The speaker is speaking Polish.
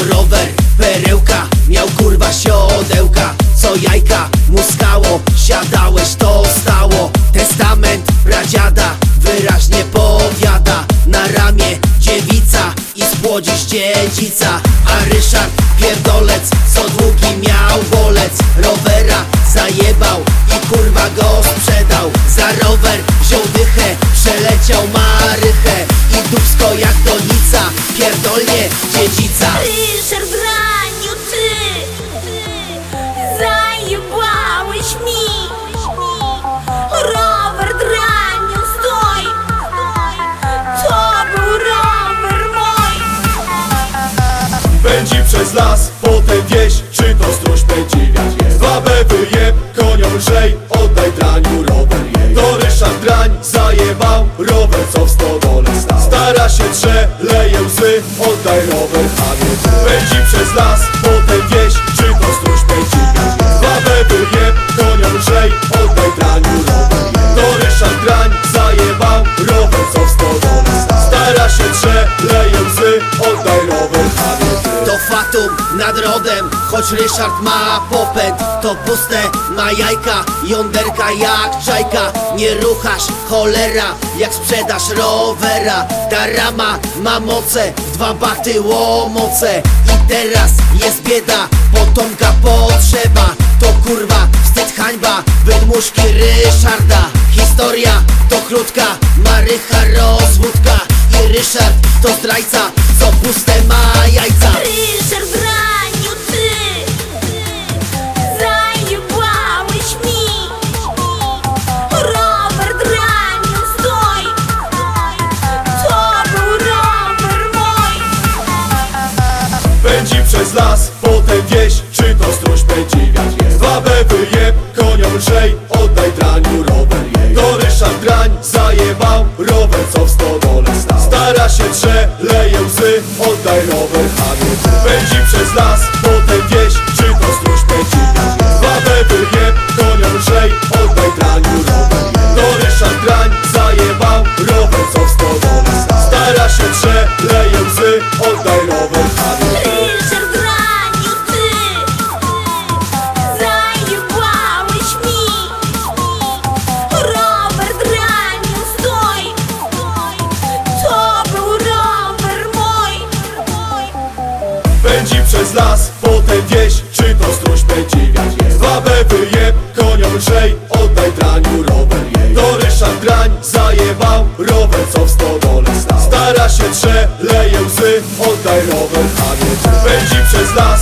to rower, perełka Miał kurwa siodełka Co jajka muskało Siadałeś to stało. Testament pradziada Wyraźnie powiada. Na ramię dziewica I spłodzisz dziedzica A Ryszard pierdolec Co długi miał bolec. Rowera Dubsko jak donica Pierdolnie dziedzica. Ryszard Raniu, ty! Zajebałeś mi! Robert Raniu, stój! To był rower mój! Pędzi przez las, potem wieś Czy to stróż pędzi wiatr? Jest Babę wyjeb, koniom lżej Oddaj rower chamie Pędzi przez las, rodem, choć Ryszard ma popęd To puste ma jajka, jąderka jak czajka. Nie ruchasz cholera, jak sprzedasz rowera. Ta rama ma moce, dwa baty łomoce. I teraz jest bieda, potomka potrzeba. To kurwa wstyd hańba, wydmuszki Ryszarda. Historia to krótka, marycha rozwódka. I Ryszard to zdrajca, Przez las, potem wieś Czy to stróż pędzi wiatr. Jest Babę wyjeb, koniom lżej Oddaj draniu rower jej. To Ryszard Drań zajebał Rower co w stodole stał. Stara się drze, leje łzy Oddaj przez las, potem wieś Czy to stróż podziwiać jest Babę wyjeb, konia lżej Oddaj draniu rower jej. To Ryszard Drań zajebał Rower co w stodole stał. Stara się drze, leje łzy Oddaj rower, a nie przez las,